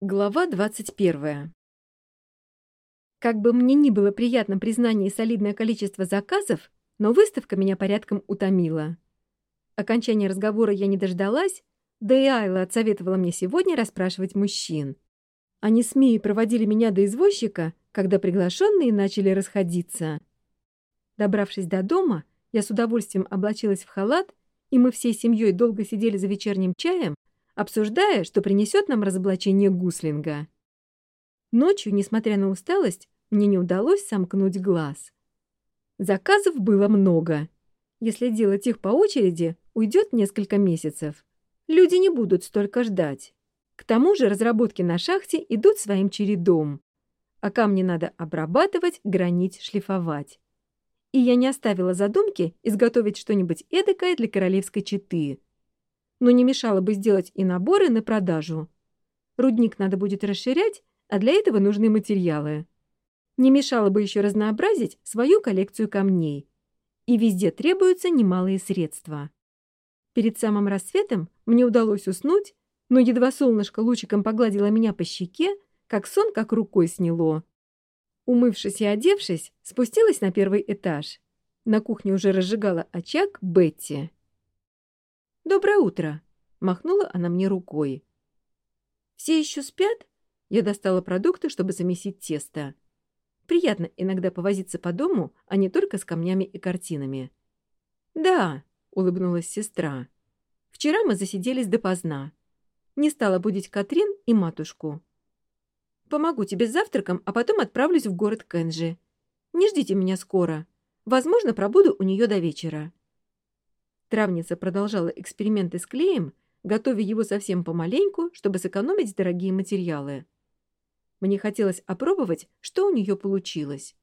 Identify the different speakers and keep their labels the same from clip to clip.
Speaker 1: Глава двадцать первая. Как бы мне ни было приятно признание и солидное количество заказов, но выставка меня порядком утомила. Окончания разговора я не дождалась, да и Айла отсоветовала мне сегодня расспрашивать мужчин. Они с Мией проводили меня до извозчика, когда приглашенные начали расходиться. Добравшись до дома, я с удовольствием облачилась в халат, и мы всей семьей долго сидели за вечерним чаем, Обсуждая, что принесет нам разоблачение Гуслинга. Ночью, несмотря на усталость, мне не удалось сомкнуть глаз. Заказов было много. Если делать их по очереди, уйдет несколько месяцев. Люди не будут столько ждать. К тому же разработки на шахте идут своим чередом. А камни надо обрабатывать, гранить, шлифовать. И я не оставила задумки изготовить что-нибудь эдакое для королевской четы – но не мешало бы сделать и наборы на продажу. Рудник надо будет расширять, а для этого нужны материалы. Не мешало бы еще разнообразить свою коллекцию камней. И везде требуются немалые средства. Перед самым рассветом мне удалось уснуть, но едва солнышко лучиком погладило меня по щеке, как сон как рукой сняло. Умывшись и одевшись, спустилась на первый этаж. На кухне уже разжигала очаг Бетти. «Доброе утро!» — махнула она мне рукой. «Все еще спят?» Я достала продукты, чтобы замесить тесто. Приятно иногда повозиться по дому, а не только с камнями и картинами. «Да», — улыбнулась сестра. «Вчера мы засиделись допоздна. Не стала будить Катрин и матушку. Помогу тебе с завтраком, а потом отправлюсь в город Кенджи. Не ждите меня скоро. Возможно, пробуду у нее до вечера». Травница продолжала эксперименты с клеем, готовя его совсем помаленьку, чтобы сэкономить дорогие материалы. Мне хотелось опробовать, что у нее получилось.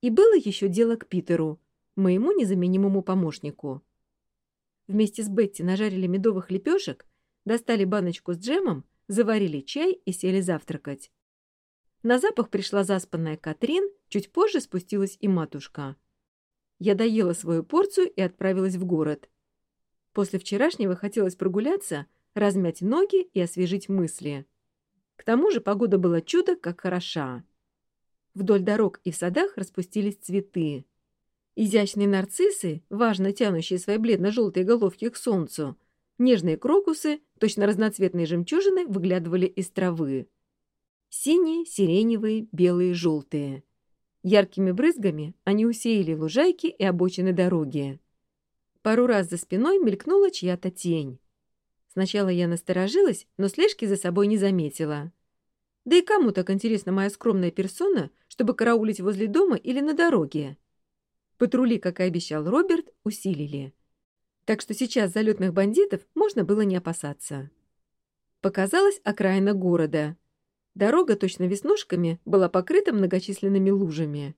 Speaker 1: И было еще дело к Питеру, моему незаменимому помощнику. Вместе с Бетти нажарили медовых лепешек, достали баночку с джемом, заварили чай и сели завтракать. На запах пришла заспанная Катрин, чуть позже спустилась и матушка. Я доела свою порцию и отправилась в город. После вчерашнего хотелось прогуляться, размять ноги и освежить мысли. К тому же погода была чудо, как хороша. Вдоль дорог и в садах распустились цветы. Изящные нарциссы, важно тянущие свои бледно-желтые головки к солнцу, нежные крокусы, точно разноцветные жемчужины, выглядывали из травы. Синие, сиреневые, белые, желтые. Яркими брызгами они усеяли лужайки и обочины дороги. Пару раз за спиной мелькнула чья-то тень. Сначала я насторожилась, но слежки за собой не заметила. Да и кому так интересна моя скромная персона, чтобы караулить возле дома или на дороге? Патрули, как и обещал Роберт, усилили. Так что сейчас залетных бандитов можно было не опасаться. Показалась окраина города. Дорога точно веснушками была покрыта многочисленными лужами.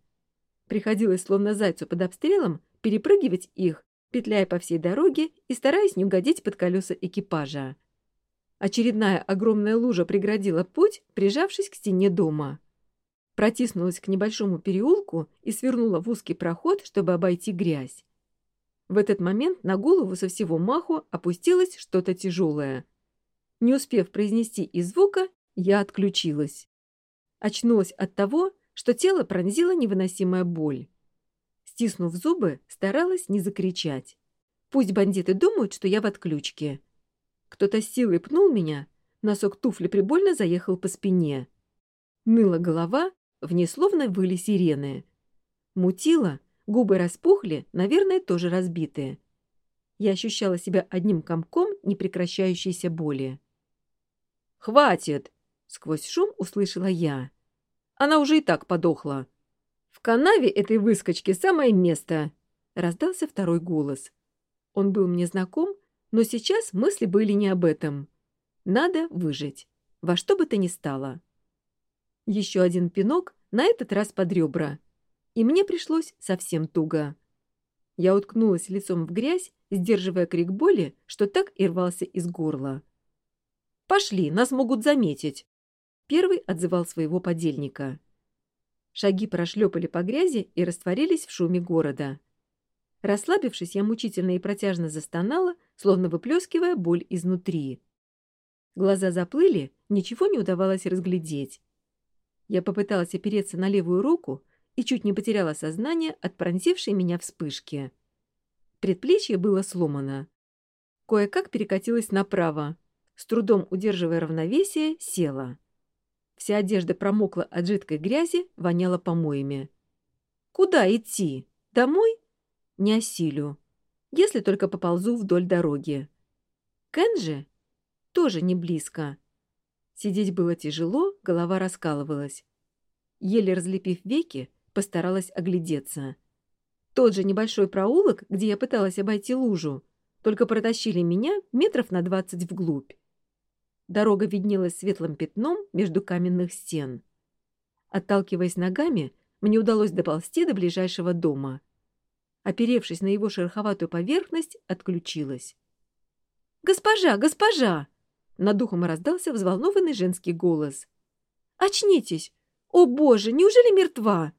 Speaker 1: Приходилось, словно зайцу под обстрелом, перепрыгивать их петляя по всей дороге и стараясь не угодить под колеса экипажа. Очередная огромная лужа преградила путь, прижавшись к стене дома. Протиснулась к небольшому переулку и свернула в узкий проход, чтобы обойти грязь. В этот момент на голову со всего маху опустилось что-то тяжелое. Не успев произнести и звука, я отключилась. Очнулась от того, что тело пронзила невыносимая боль. Стиснув зубы, старалась не закричать. Пусть бандиты думают, что я в отключке. Кто-то силой пнул меня, носок туфли прибольно заехал по спине. Ныла голова, в ней словно выли сирены. Мутила, губы распухли, наверное, тоже разбитые. Я ощущала себя одним комком непрекращающейся боли. «Хватит!» — сквозь шум услышала я. «Она уже и так подохла. В канаве этой выскочки самое место. Раздался второй голос. Он был мне знаком, но сейчас мысли были не об этом. Надо выжить. Во что бы то ни стало. Еще один пинок, на этот раз под ребра. И мне пришлось совсем туго. Я уткнулась лицом в грязь, Шаги прошлепали по грязи и растворились в шуме города. Расслабившись, я мучительно и протяжно застонала, словно выплескивая боль изнутри. Глаза заплыли, ничего не удавалось разглядеть. Я попыталась опереться на левую руку и чуть не потеряла сознание от пронзившей меня вспышки. Предплечье было сломано. Кое-как перекатилась направо. С трудом удерживая равновесие, села. Вся одежда промокла от жидкой грязи, воняла помоями. «Куда идти? Домой?» «Не осилю. Если только поползу вдоль дороги». «Кен «Тоже не близко». Сидеть было тяжело, голова раскалывалась. Еле разлепив веки, постаралась оглядеться. Тот же небольшой проулок, где я пыталась обойти лужу, только протащили меня метров на двадцать вглубь. Дорога виднелась светлым пятном между каменных стен. Отталкиваясь ногами, мне удалось доползти до ближайшего дома. Оперевшись на его шероховатую поверхность, отключилась. «Госпожа! Госпожа!» Над духом раздался взволнованный женский голос. «Очнитесь! О, Боже! Неужели мертва?»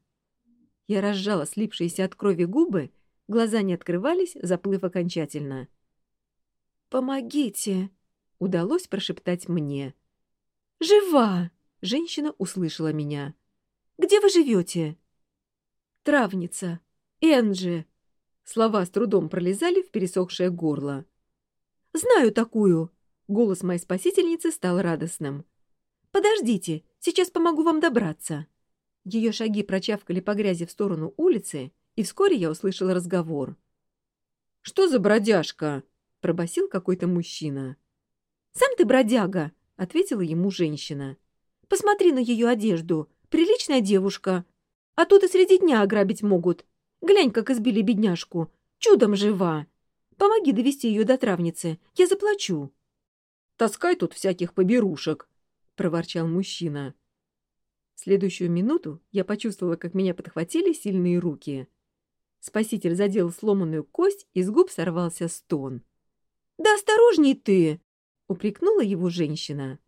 Speaker 1: Я разжала слипшиеся от крови губы, глаза не открывались, заплыв окончательно. «Помогите!» удалось прошептать мне. «Жива!» — женщина услышала меня. «Где вы живете?» «Травница! Энджи!» Слова с трудом пролезали в пересохшее горло. «Знаю такую!» Голос моей спасительницы стал радостным. «Подождите, сейчас помогу вам добраться!» Ее шаги прочавкали по грязи в сторону улицы, и вскоре я услышал разговор. «Что за бродяжка?» — пробасил какой-то мужчина. «Сам ты бродяга!» — ответила ему женщина. «Посмотри на ее одежду. Приличная девушка. А тут и среди дня ограбить могут. Глянь, как избили бедняжку. Чудом жива. Помоги довести ее до травницы. Я заплачу» таскай тут всяких поберушек», — проворчал мужчина. В следующую минуту я почувствовала, как меня подхватили сильные руки. Спаситель задел сломанную кость, и с губ сорвался стон. «Да осторожней ты!» — упрекнула его женщина.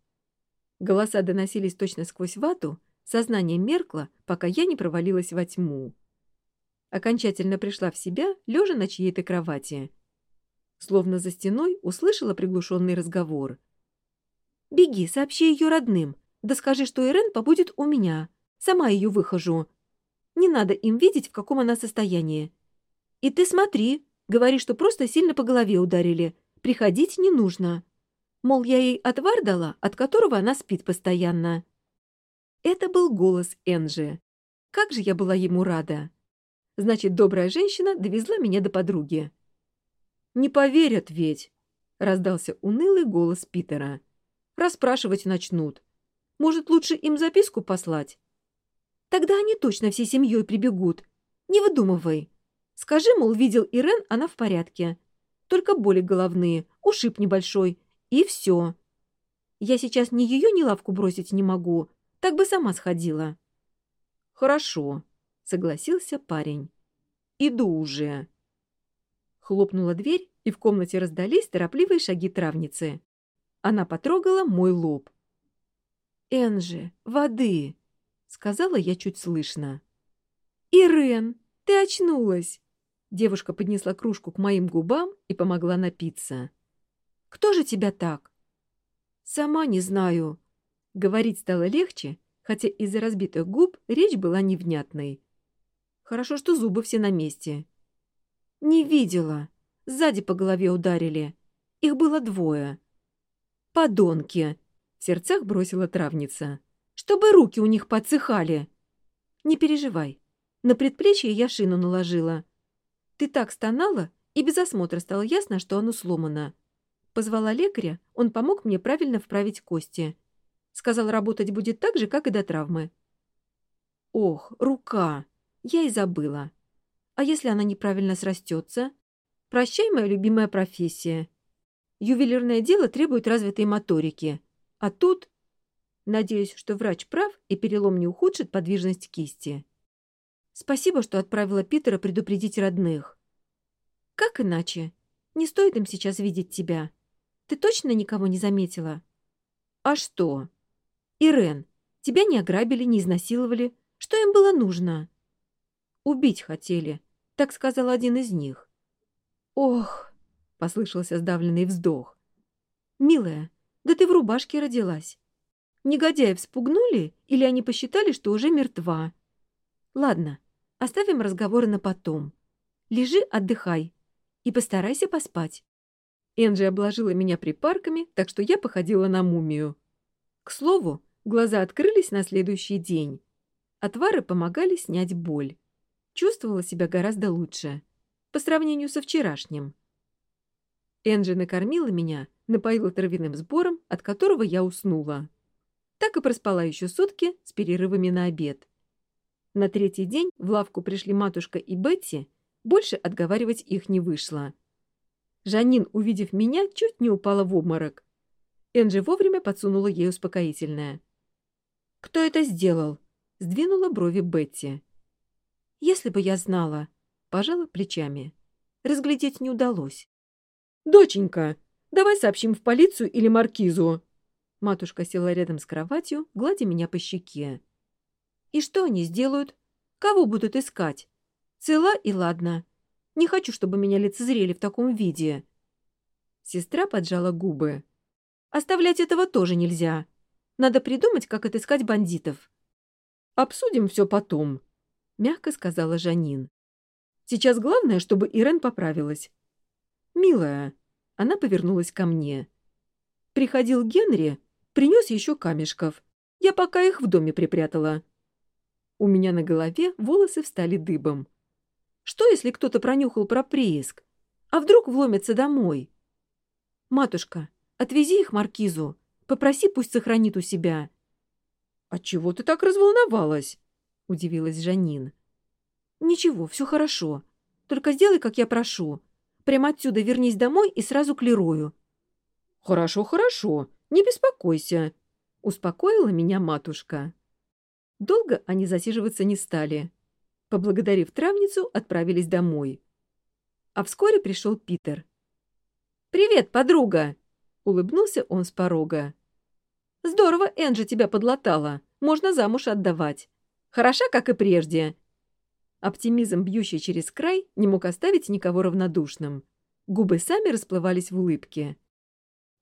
Speaker 1: Голоса доносились точно сквозь вату, сознание меркло, пока я не провалилась во тьму. Окончательно пришла в себя, лежа на чьей-то кровати. Словно за стеной услышала приглушенный разговор. «Беги, сообщи ее родным, да скажи, что Ирен побудет у меня. Сама ее выхожу. Не надо им видеть, в каком она состоянии. И ты смотри, говори, что просто сильно по голове ударили. Приходить не нужно». Мол, я ей отвар дала, от которого она спит постоянно». Это был голос Энжи. Как же я была ему рада. Значит, добрая женщина довезла меня до подруги. Не поверят ведь, — раздался унылый голос Питера. Расспрашивать начнут. Может, лучше им записку послать? Тогда они точно всей семьей прибегут. Не выдумывай. Скажи, мол, видел Ирен, она в порядке. Только боли головные, ушиб небольшой. И все. Я сейчас ни ее, ни лавку бросить не могу. Так бы сама сходила. Хорошо, согласился парень. Иду уже. Хлопнула дверь, и в комнате раздались торопливые шаги травницы. Она потрогала мой лоб. «Энжи, воды!» — сказала я чуть слышно. «Ирен, ты очнулась!» Девушка поднесла кружку к моим губам и помогла напиться. Кто же тебя так?» «Сама не знаю». Говорить стало легче, хотя из-за разбитых губ речь была невнятной. «Хорошо, что зубы все на месте». «Не видела. Сзади по голове ударили. Их было двое». «Подонки!» — в сердцах бросила травница. «Чтобы руки у них подсыхали!» «Не переживай. На предплечье я шину наложила. Ты так стонала, и без осмотра стало ясно, что оно сломано позвала лекаря, он помог мне правильно вправить кости. Сказал, работать будет так же, как и до травмы. Ох, рука! Я и забыла. А если она неправильно срастется? Прощай, моя любимая профессия. Ювелирное дело требует развитой моторики. А тут... Надеюсь, что врач прав, и перелом не ухудшит подвижность кисти. Спасибо, что отправила Питера предупредить родных. Как иначе? Не стоит им сейчас видеть тебя. Ты точно никого не заметила? А что? Ирен, тебя не ограбили, не изнасиловали. Что им было нужно? Убить хотели, так сказал один из них. Ох, послышался сдавленный вздох. Милая, да ты в рубашке родилась. Негодяев спугнули или они посчитали, что уже мертва? Ладно, оставим разговоры на потом. Лежи, отдыхай и постарайся поспать. Энджи обложила меня припарками, так что я походила на мумию. К слову, глаза открылись на следующий день. Отвары помогали снять боль. Чувствовала себя гораздо лучше. По сравнению со вчерашним. Энджи накормила меня, напоила травяным сбором, от которого я уснула. Так и проспала еще сутки с перерывами на обед. На третий день в лавку пришли матушка и Бетти, больше отговаривать их не вышло. Жанин, увидев меня, чуть не упала в обморок. Энджи вовремя подсунула ей успокоительное. «Кто это сделал?» — сдвинула брови Бетти. «Если бы я знала...» — пожала плечами. Разглядеть не удалось. «Доченька, давай сообщим в полицию или маркизу!» Матушка села рядом с кроватью, гладя меня по щеке. «И что они сделают? Кого будут искать? Цела и ладно. Не хочу, чтобы меня лицезрели в таком виде». Сестра поджала губы. «Оставлять этого тоже нельзя. Надо придумать, как отыскать бандитов». «Обсудим все потом», — мягко сказала Жанин. «Сейчас главное, чтобы Ирен поправилась». «Милая», — она повернулась ко мне. «Приходил Генри, принес еще камешков. Я пока их в доме припрятала». У меня на голове волосы встали дыбом. Что, если кто-то пронюхал про прииск? А вдруг вломится домой? «Матушка, отвези их маркизу. Попроси, пусть сохранит у себя». «А чего ты так разволновалась?» — удивилась Жанин. «Ничего, все хорошо. Только сделай, как я прошу. Прямо отсюда вернись домой и сразу к Лерою». «Хорошо, хорошо, не беспокойся», — успокоила меня матушка. Долго они засиживаться не стали. Поблагодарив травницу, отправились домой. А вскоре пришел Питер. «Привет, подруга!» — улыбнулся он с порога. «Здорово Энджи тебя подлатала. Можно замуж отдавать. Хороша, как и прежде. Оптимизм, бьющий через край, не мог оставить никого равнодушным. Губы сами расплывались в улыбке.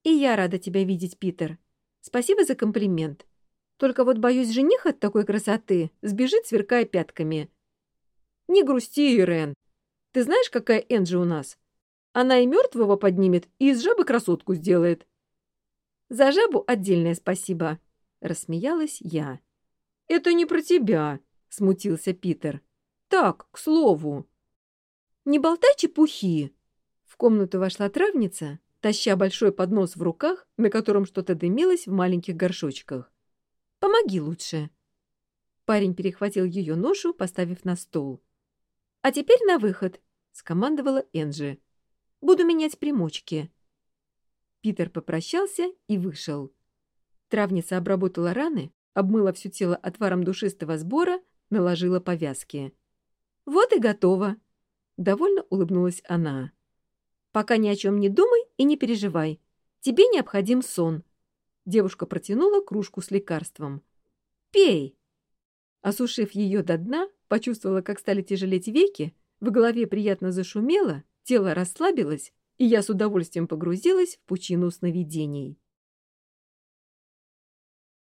Speaker 1: «И я рада тебя видеть, Питер. Спасибо за комплимент. Только вот, боюсь, жених от такой красоты сбежит, сверкая пятками». Не грусти, Ирен. Ты знаешь, какая Энджи у нас? Она и мертвого поднимет, и из жабы красотку сделает. За жабу отдельное спасибо, рассмеялась я. Это не про тебя, смутился Питер. Так, к слову. Не болтай чепухи. В комнату вошла травница, таща большой поднос в руках, на котором что-то дымилось в маленьких горшочках. Помоги лучше. Парень перехватил ее ношу, поставив на стол. А теперь на выход, скомандовала Энджи. Буду менять примочки. Питер попрощался и вышел. Травница обработала раны, обмыла все тело отваром душистого сбора, наложила повязки. «Вот и готово!» — довольно улыбнулась она. «Пока ни о чем не думай и не переживай. Тебе необходим сон». Девушка протянула кружку с лекарством. «Пей!» Осушив ее до дна, почувствовала, как стали тяжелеть веки, в голове приятно зашумело, тело расслабилось, и я с удовольствием погрузилась в пучину сновидений.